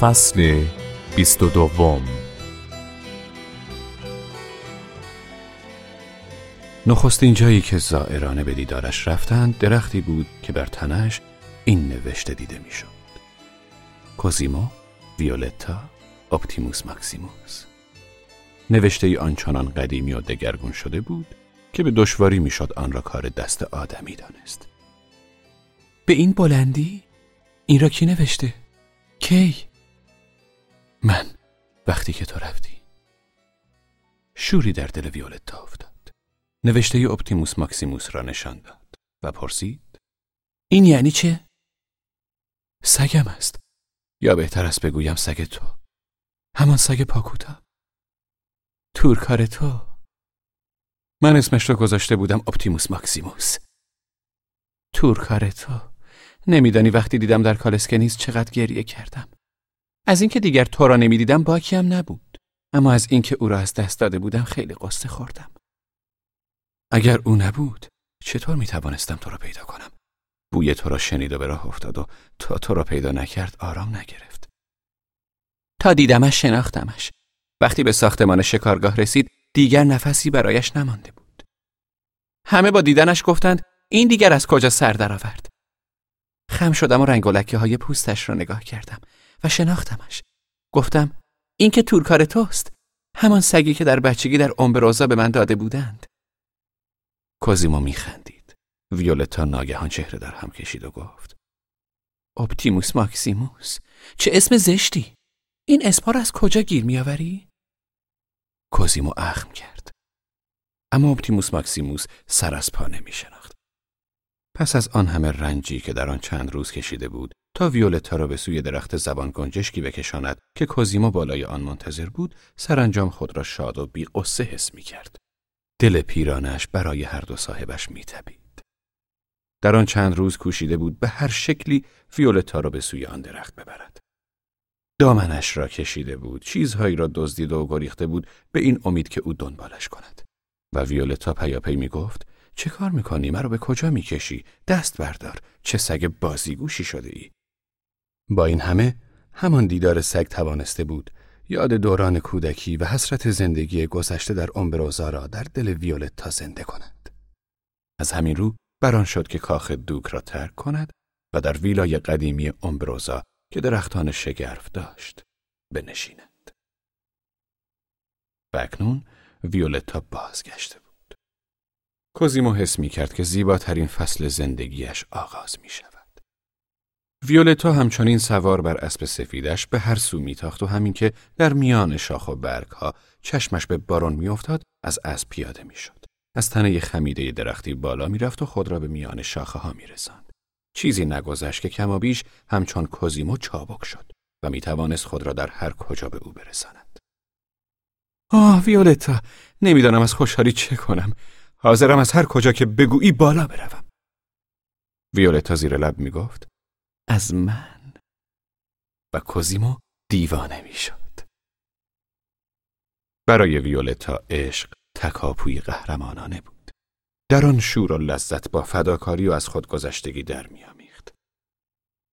فصل بیست و دوم نخستین جایی که زائرانه به دیدارش رفتند درختی بود که بر تنش این نوشته دیده می‌شد. کوزیمو ویولتا اپتیموس ماکسیموس نوشته ای آنچنان قدیمی و دگرگون شده بود که به دشواری می‌شد آن را کار دست آدمی دانست به این بلندی؟ این را کی نوشته؟ کی؟ من وقتی که تو رفتی. شوری در دل ویولتا افتاد. نوشته اپتیموس ماکسیموس را نشان داد و پرسید این یعنی چه؟ سگم است. یا بهتر است بگویم سگ تو. همان سگ پاکوتا. تورکار تو. من اسمش را گذاشته بودم اپتیموس ماکسیموس. تورکار تو. نمیدانی وقتی دیدم در کالسکنیز چقدر گریه کردم. از اینکه دیگر تو را نمی‌دیدم باکیم نبود. اما از اینکه او را از دست داده بودم خیلی قصه خوردم. اگر او نبود چطور می توانستم تو را پیدا کنم؟ بوی تو را شنید و به راه افتاد و تا تو را پیدا نکرد آرام نگرفت. تا دیدمش شناختمش. وقتی به ساختمان شکارگاه رسید دیگر نفسی برایش نمانده بود. همه با دیدنش گفتند این دیگر از کجا سر درآورد؟ خم شدم و رنگ های پوستش را نگاه کردم. و شناختمش. گفتم این که تورکار توست. همان سگی که در بچگی در امبروزا به من داده بودند. کوزیمو میخندید. ویولتا ناگهان چهره در هم کشید و گفت اپتیموس ماکسیموس چه اسم زشتی؟ این اسم را از کجا گیر میآوری؟ کوزیمو اخم کرد. اما اپتیموس ماکسیموس سر از پا نمی. پس از آن همه رنجی که در آن چند روز کشیده بود تا ویولتا را به سوی درخت زبان گنجشکی بکشاند که کوزیمو بالای آن منتظر بود سرانجام خود را شاد و بی غصه حس می کرد. دل پیرانش برای هر دو صاحبش می تپید. در آن چند روز کوشیده بود به هر شکلی ویولتا را به سوی آن درخت ببرد. دامنش را کشیده بود، چیزهایی را دزدیده و گریخته بود به این امید که او دنبالش کند. و ویولتا پیاپی می گفت چه کار می‌کنی؟ مرا به کجا می‌کشی؟ دست بردار. چه سگ بازیگوشی شده ای؟ با این همه همان دیدار سگ توانسته بود یاد دوران کودکی و حسرت زندگی گذشته در امبروزا را در دل ویولتا زنده کند. از همین رو بران شد که کاخ دوک را ترک کند و در ویلای قدیمی امبروزا که درختان شگرف داشت بنشیند. و اکنون ویولتا بازگشته بود. کوزیمو حس می کرد که زیباترین فصل زندگیش آغاز می شود. ویولتا همچنین سوار بر اسب سفیدش به هر سو میتاخت و همین که در میان شاخ و برگ ها چشمش به بارون میافتاد از اسب پیاده می‌شد. از تنه خمیده درختی بالا می‌رفت و خود را به میان شاخه ها میرساند. چیزی نگذشت که کما بیش همچون کوزیمو چابک شد و می توانست خود را در هر کجا به او برساند. آه ویولتا نمی‌دانم از خوشحالی چه کنم حاضرم از هر کجا که بگویی بالا بروم ویولتا زیر لب می گفت از من. و کوزیمو دیوانه می شد برای ویولتا عشق تکاپوی قهرمانانه بود. در آن شور و لذت با فداکاری و از خودگذشتگی در میآمیخت.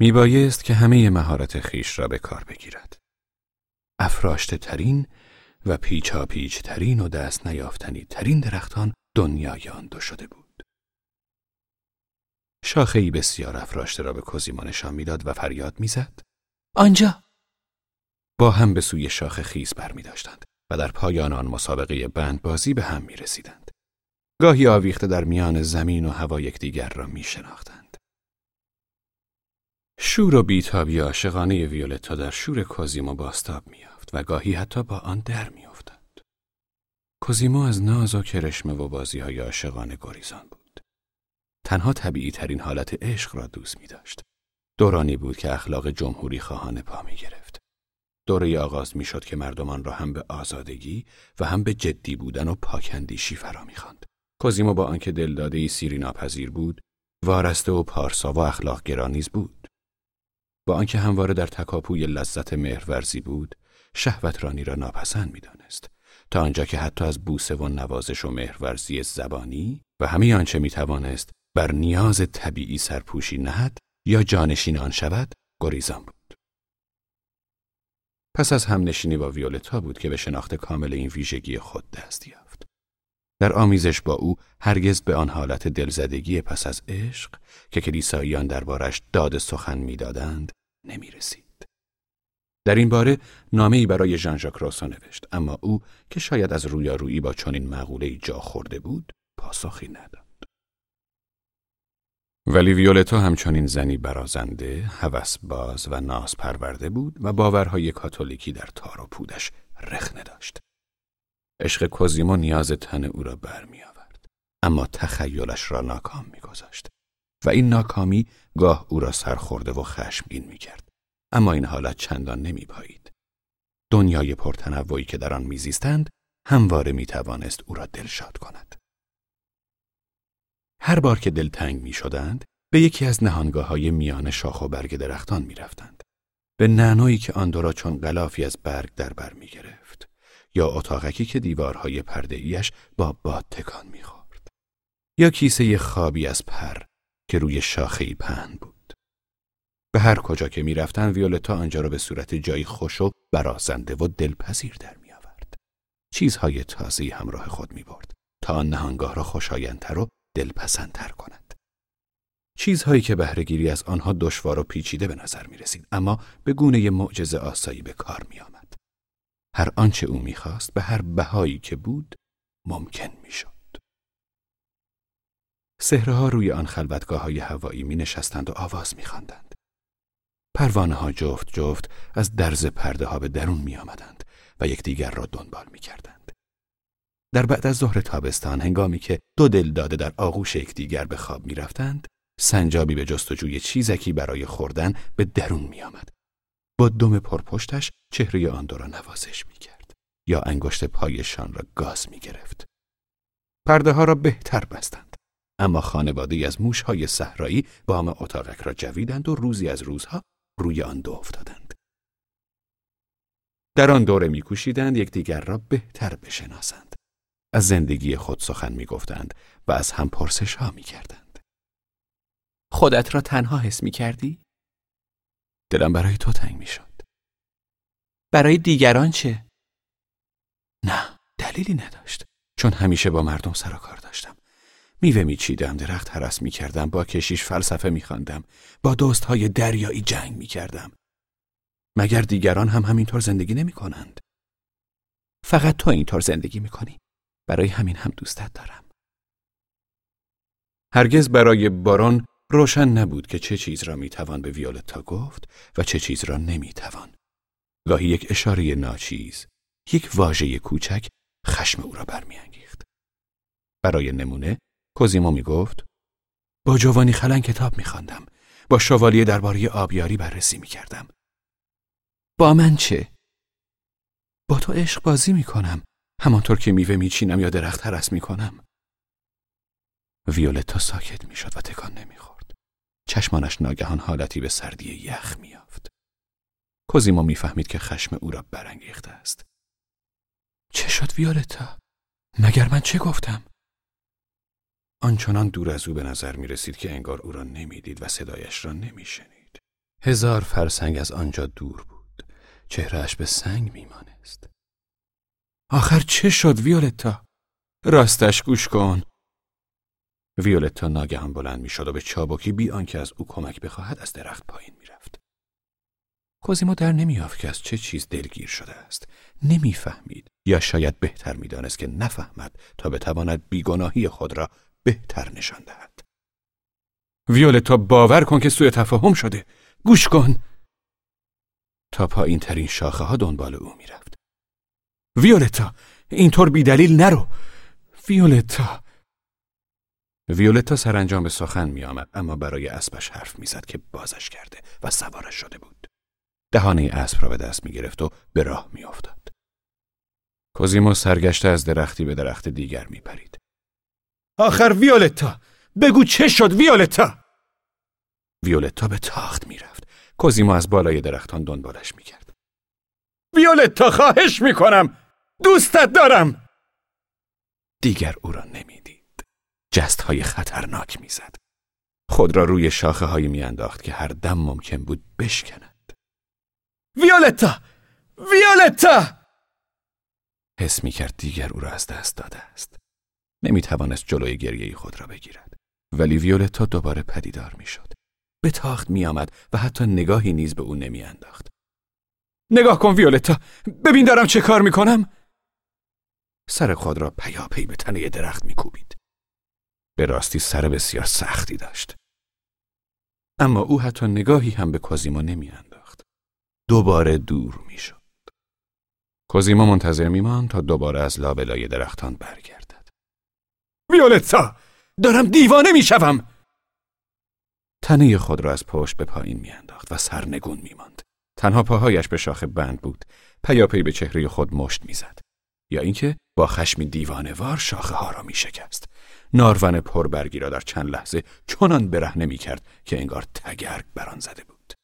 میبایست که همه مهارت خیش را به کار بگیرد. افراشته ترین و پیچا پیچ ترین و دست نیافتنی ترین درختان دنیای آن دو شده بود. شاخهای بسیار افراشته را به کوزیما نشان می‌داد و فریاد می‌زد. آنجا! با هم به سوی شاخ خیز بر می داشتند و در پایان آن مسابقه بند بازی به هم می رسیدند. گاهی آویخته در میان زمین و هوا یکدیگر را می شناختند. شور و بیتابی عاشقانه ویولتا در شور کوزیمو باستاب میافت و گاهی حتی با آن در میافتاد. کوزیمو از ناز و کرشمه و بازی های عاشقانه گریزان بود. تنها طبیعی ترین حالت عشق را دوست می داشت. دورانی بود که اخلاق جمهوری خواهان پا می گرفت. دوره آغاز می شد که مردمان را هم به آزادگی و هم به جدی بودن و پاکندیشی فرا می خواند. کوزیمو با آنکه دلداده سیری ناپذیر بود، وارسته و پارسا و اخلاق گرانیز بود. با آنکه همواره در تکاپوی لذت مهرورزی بود، شهوت رانی را ناپسند می دانست. تا آنجا که حتی از بوسه و نوازش و مهرورزی زبانی و همه آنچه می توانست بر نیاز طبیعی سرپوشی نهد یا جانشین آن شود گریزان بود. پس از همنشینی با ویولتا بود که به شناخت کامل این ویژگی خود دست یافت. در آمیزش با او هرگز به آن حالت دلزدگی پس از عشق که کلیساییان دربارش داد سخن می‌دادند نمی رسید. در این باره نامه ای برای ژان ژاک نوشت اما او که شاید از رویارویی با چنین مقوله جا خورده بود پاسخی نداد. ولی ویولتا همچنین زنی برازنده، باز و ناز پرورده بود و باورهای کاتولیکی در تار و پودش رخنه داشت. عشق کوزیمو نیاز تن او را برمی آورد. اما تخیلش را ناکام میگذاشت و این ناکامی گاه او را سرخورده و خشمگین می کرد. اما این حالت چندان نمی پایید. دنیای پرتنوعی که در آن میزیستند همواره می توانست او را دلشاد کند. هر بار که دلتنگ می شدند، به یکی از نهانگاه های میان شاخ و برگ درختان می رفتند. به نعنایی که آن را چون غلافی از برگ در بر می گرفت یا اتاقکی که دیوارهای پرده ایش با باد تکان می خورد. یا کیسه خوابی از پر که روی شاخه پهن بود. به هر کجا که می رفتن ویولتا آنجا را به صورت جایی خوش و برازنده و دلپذیر در می آورد. چیزهای تازی همراه خود می برد تا نهانگاه را خوشایندتر و دلپسندتر کند. چیزهایی که بهرهگیری از آنها دشوار و پیچیده به نظر می رسید اما به گونه معجزه آسایی به کار می آمد. هر آنچه او می‌خواست به هر بهایی که بود ممکن می‌شد. سهرها روی آن خلوتگاه های هوایی می نشستند و آواز می خواندند. پروانه ها جفت جفت از درز پرده ها به درون می آمدند و یکدیگر را دنبال می کردند. در بعد از ظهر تابستان هنگامی که دو دل داده در آغوش یکدیگر به خواب می رفتند، سنجابی به جستجوی چیزکی برای خوردن به درون می آمد. با دم پرپشتش چهره آن دو را نوازش می کرد یا انگشت پایشان را گاز می گرفت. پرده ها را بهتر بستند. اما خانواده از موشهای صحرایی بام اتاقک را جویدند و روزی از روزها روی آن دو افتادند. در آن دوره میکوشیدند یکدیگر را بهتر بشناسند. از زندگی خود سخن می‌گفتند و از هم پرسش ها می‌کردند. خودت را تنها حس می کردی؟ دلم برای تو تنگ می‌شد. برای دیگران چه؟ نه، دلیلی نداشت. چون همیشه با مردم سر و کار داشتم. میوه میچیدم، درخت حرس می‌کردم، با کشیش فلسفه میخواندم، با دوستهای دریایی جنگ می‌کردم. مگر دیگران هم همینطور زندگی نمی‌کنند؟ فقط تو اینطور زندگی می‌کنی. برای همین هم دوستت دارم. هرگز برای باران روشن نبود که چه چیز را می‌توان به ویولتا گفت و چه چیز را نمی‌توان. گاهی یک اشاره ناچیز، یک واژه کوچک خشم او را برمیانگیخت. برای نمونه کوزیمو می‌گفت با جوانی خلن کتاب میخواندم با شوالیه درباره آبیاری بررسی می‌کردم با من چه با تو عشق بازی می‌کنم همانطور که میوه میچینم یا درخت هرس می‌کنم ویولتا ساکت می‌شد و تکان نمی‌خورد چشمانش ناگهان حالتی به سردی یخ میافت کوزیمو می‌فهمید که خشم او را برانگیخته است چه شد ویولتا مگر من چه گفتم آنچنان دور از او به نظر می رسید که انگار او را نمی‌دید و صدایش را نمی شنید. هزار فرسنگ از آنجا دور بود. چهرهش به سنگ می مانست. آخر چه شد ویولتا؟ راستش گوش کن. ویولتا ناگهان بلند می شد و به چابکی بی آنکه از او کمک بخواهد از درخت پایین می رفت. کوزیمو در نمیافت که از چه چیز دلگیر شده است. نمی‌فهمید یا شاید بهتر می‌دانست که نفهمد تا بتواند بیگناهی خود را بهتر نشان دهد. ویولتا باور کن که سوی تفاهم شده. گوش کن. تا پایین ترین شاخه ها دنبال او می‌رفت. ویولتا اینطور بیدلیل نرو. ویولتا ویولتا سرانجام به سخن می آمد اما برای اسبش حرف می‌زد که بازش کرده و سوارش شده بود. دهانه اسب را به دست می گرفت و به راه می افتاد. کوزیمو سرگشته از درختی به درخت دیگر می پرید. آخر ویولتا بگو چه شد ویولتا ویولتا به تاخت می‌رفت کوزیمو از بالای درختان دنبالش می‌کرد ویولتا خواهش می‌کنم دوستت دارم. دیگر او را نمی‌دید. جست های خطرناک می‌زد. خود را روی شاخه هایی میانداخت که هر دم ممکن بود بشکند. ویولتا! ویولتا! حس می کرد دیگر او را از دست داده است. نمی توانست جلوی گریه خود را بگیرد. ولی ویولتا دوباره پدیدار می شد به تاخت می آمد و حتی نگاهی نیز به او نمی انداخت نگاه کن ویولتا. ببین دارم چه کار می کنم سر خود را پیاپی به تنه درخت می کوبید به راستی سر بسیار سختی داشت اما او حتی نگاهی هم به کوزیما نمی انداخت دوباره دور می شد کوزیما منتظر می تا دوباره از لابلای درختان برگردد ویولتا دارم دیوانه می شوم تنه خود را از پشت به پایین میانداخت و سرنگون میماند. تنها پاهایش به شاخ بند بود. پیاپی به چهره خود مشت می‌زد. یا اینکه با خشمی دیوانه وار شاخه ها را می شکست. نارون پربرگی را در چند لحظه چنان برهنه می کرد که انگار تگرگ بر آن زده بود.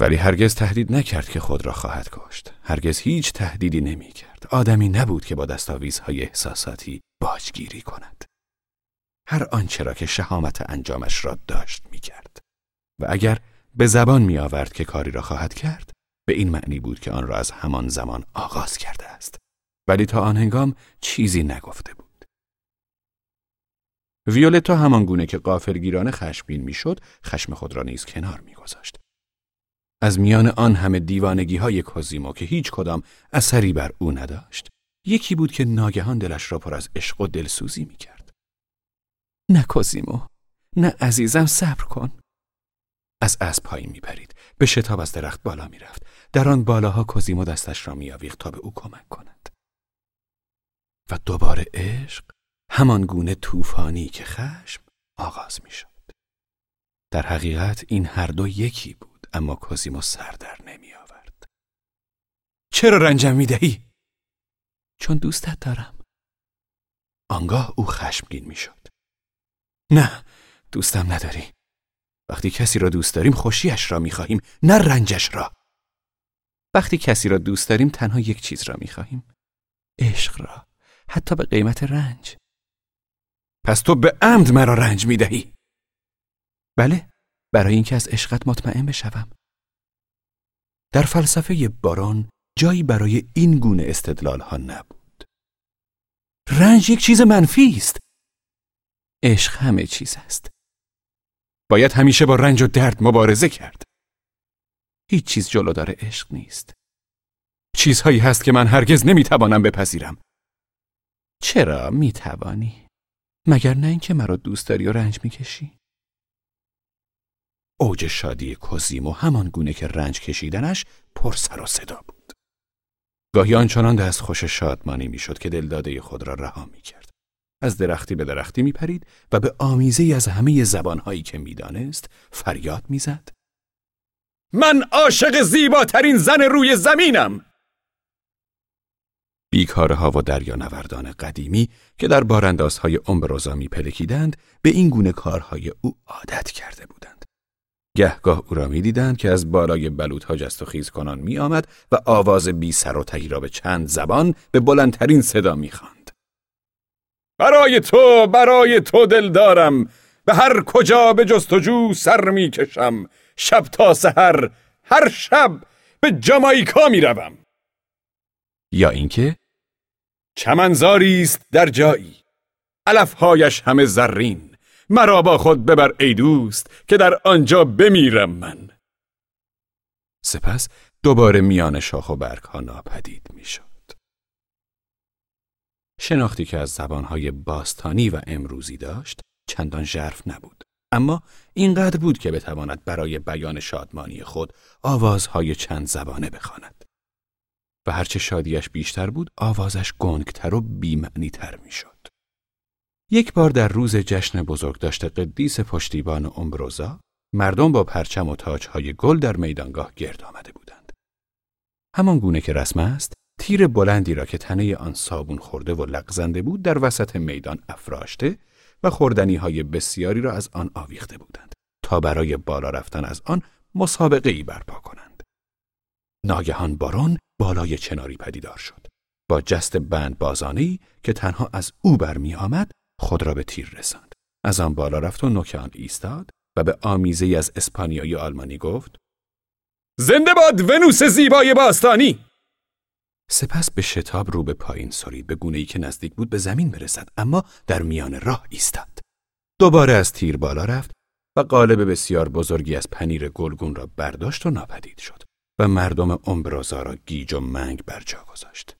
ولی هرگز تهدید نکرد که خود را خواهد کشت. هرگز هیچ تهدیدی نمی کرد. آدمی نبود که با دستاویزهای احساساتی باجگیری کند. هر آنچه را که شهامت انجامش را داشت می کرد. و اگر به زبان می آورد که کاری را خواهد کرد به این معنی بود که آن را از همان زمان آغاز کرده است. ولی تا آن هنگام چیزی نگفته بود. ویولتا همان گونه که قافلگیرانه خشمگین می‌شد خشم خود را نیز کنار میگذاشت. از میان آن همه دیوانگی های کوزیمو که هیچ کدام اثری بر او نداشت یکی بود که ناگهان دلش را پر از عشق و دلسوزی می‌کرد. نه کوزیمو نه عزیزم صبر کن. از اسب پایین میپرید. به شتاب از درخت بالا می‌رفت. در آن بالاها کوزیمو دستش را میآویخت تا به او کمک کند. و دوباره عشق همان گونه طوفانی که خشم آغاز می‌شد. در حقیقت این هر دو یکی بود اما کوزیمو سر در نمی آورد چرا رنجم می‌دهی؟ چون دوستت دارم. آنگاه او خشمگین می‌شد. نه دوستم نداری. وقتی کسی را دوست داریم خوشیش را می‌خواهیم نه رنجش را. وقتی کسی را دوست داریم تنها یک چیز را می‌خواهیم عشق را حتی به قیمت رنج. پس تو به عمد مرا رنج می‌دهی. بله برای اینکه از عشقت مطمئن بشوم. در فلسفه باران جایی برای این گونه استدلال ها نبود. رنج یک چیز منفی است. عشق همه چیز است. باید همیشه با رنج و درد مبارزه کرد. هیچ چیز جلودار عشق نیست. چیزهایی هست که من هرگز نمی‌توانم بپذیرم. چرا می‌توانی؟ مگر نه اینکه مرا دوست داری و رنج می‌کشی؟ اوج شادی کوزیمو همان گونه که رنج کشیدنش پر سر و صدا بود. گاهی آنچنان دست خوش شادمانی می‌شد که دلداده خود را رها می‌کرد. از درختی به درختی می پرید و به آمیزه از همه زبانهایی که می‌دانست فریاد می‌زد. من عاشق زیباترین زن روی زمینم بیکارها و دریانوردان قدیمی که در باراندازهای امبروزا می پلکیدند به این گونه کارهای او عادت کرده بودند. گهگاه او را می دیدند که از بالای بلوط جست و خیز کنان می آمد و آواز بی سر و تهی را به چند زبان به بلندترین صدا می برای تو برای تو دل دارم به هر کجا به جستجو سر می‌کشم. شب تا سحر هر شب به جامایکا می‌روم. یا اینکه؟ چمنزاری است در جایی. علفهایش همه زرین. مرا با خود ببر ای دوست که در آنجا بمیرم من. سپس دوباره میان شاخ و برگ ها ناپدید می‌شد. شناختی که از زبانهای باستانی و امروزی داشت چندان ژرف نبود. اما اینقدر بود که بتواند برای بیان شادمانی خود آوازهای چند زبانه بخواند. و هرچه شادیش بیشتر بود آوازش گنگتر و بیمعنیتر می‌شد. یک بار در روز جشن بزرگ داشته قدیس پشتیبان امبروزا مردم با پرچم و تاجهای گل در میدانگاه گرد آمده بودند. همان گونه که رسم است تیر بلندی را که تنه آن صابون خورده و لغزنده بود در وسط میدان افراشته و خوردنی های بسیاری را از آن آویخته بودند تا برای بالا رفتن از آن مسابقه ای برپا کنند. ناگهان بارون بالای چناری پدیدار شد. با جست بند بازانی که تنها از او برمی آمد خود را به تیر رساند. از آن بالا رفت و نوک آن ایستاد و به آمیزه از اسپانیایی آلمانی گفت زنده باد ونوس زیبای باستانی سپس به شتاب رو به پایین سرید به گونه ای که نزدیک بود به زمین برسد اما در میان راه ایستاد دوباره از تیر بالا رفت و قالب بسیار بزرگی از پنیر گلگون را برداشت و ناپدید شد و مردم امبرازا را گیج و منگ بر جا گذاشت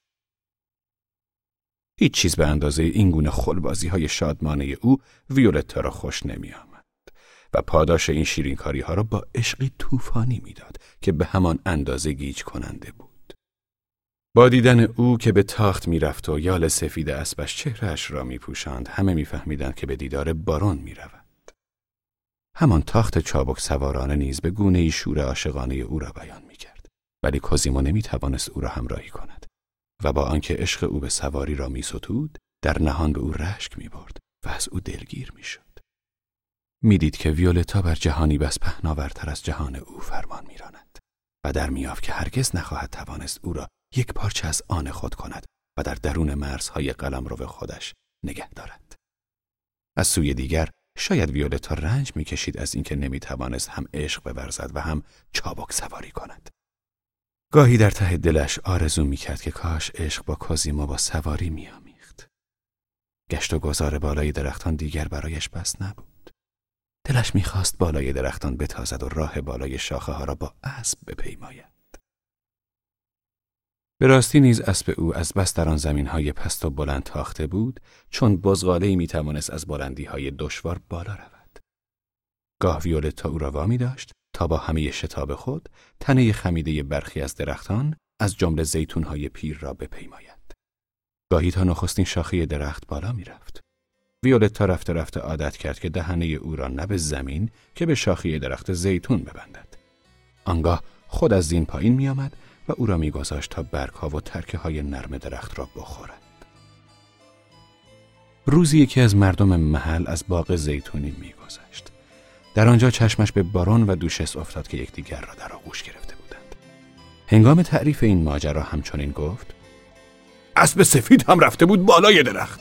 هیچ چیز به اندازه این گونه خلبازی های شادمانه او ویولتا را خوش نمی آمد و پاداش این شیرینکاری ها را با عشقی طوفانی می‌داد که به همان اندازه گیج کننده بود. با دیدن او که به تاخت می‌رفت و یال سفید اسبش چهرهش را میپوشاند همه میفهمیدند که به دیدار بارون می‌رود. همان تاخت چابک سوارانه نیز به گونه ای شور عاشقانه او را بیان می‌کرد ولی کوزیمو نمی‌توانست او را همراهی کند و با آنکه عشق او به سواری را میستود در نهان به او رشک می‌برد و از او دلگیر می‌شد. می‌دید که ویولتا بر جهانی بس پهناورتر از جهان او فرمان میراند و در میافت که هرگز نخواهد توانست او را یک پارچه از آن خود کند و در درون مرزهای قلمرو خودش نگه دارد. از سوی دیگر شاید ویولتا رنج می‌کشید از اینکه نمی‌توانست هم عشق بورزد و هم چابک سواری کند. گاهی در ته دلش آرزو می‌کرد که کاش عشق با کازیما با سواری میامیخت. گشت و گذار بالای درختان دیگر برایش بس نبود. دلش می‌خواست بالای درختان بتازد و راه بالای شاخه ها را با اسب بپیماید. به راستی نیز اسب او از بس در آن زمین های پست و بلند تاخته بود چون بزغاله می توانست از بلندی های دشوار بالا رود. گاه ویولتا او را وامی داشت تا با همه شتاب خود تنه خمیده برخی از درختان از جمله زیتون های پیر را بپیماید. گاهی تا نخستین شاخه درخت بالا می رفت. ویولتا رفته رفته عادت کرد که دهنه او را نه به زمین که به شاخه درخت زیتون ببندد. آنگاه خود از زین پایین می آمد و او را میگذاشت تا برگها و ترکه های نرم درخت را بخورد. روزی یکی از مردم محل از باغ زیتونی میگذشت. در آنجا چشمش به بارون و دوشس افتاد که یکدیگر را در آغوش گرفته بودند. هنگام تعریف این ماجرا همچنین گفت: اسب سفید هم رفته بود بالای درخت.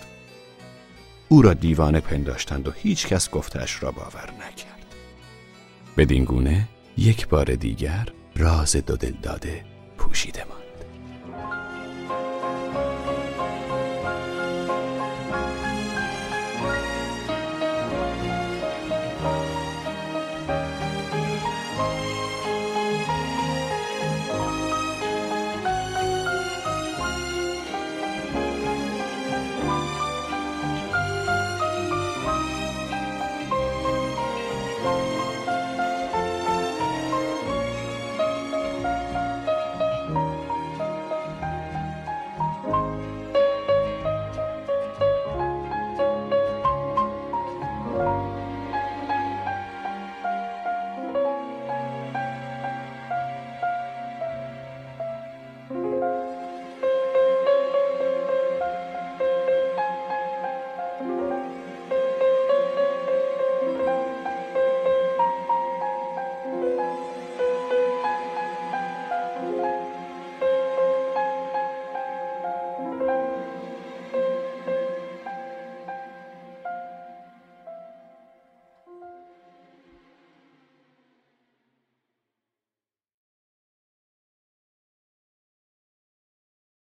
او را دیوانه پنداشتند و هیچ کس گفتش را باور نکرد. بدین گونه یک بار دیگر راز دو دل داده ucide-mă.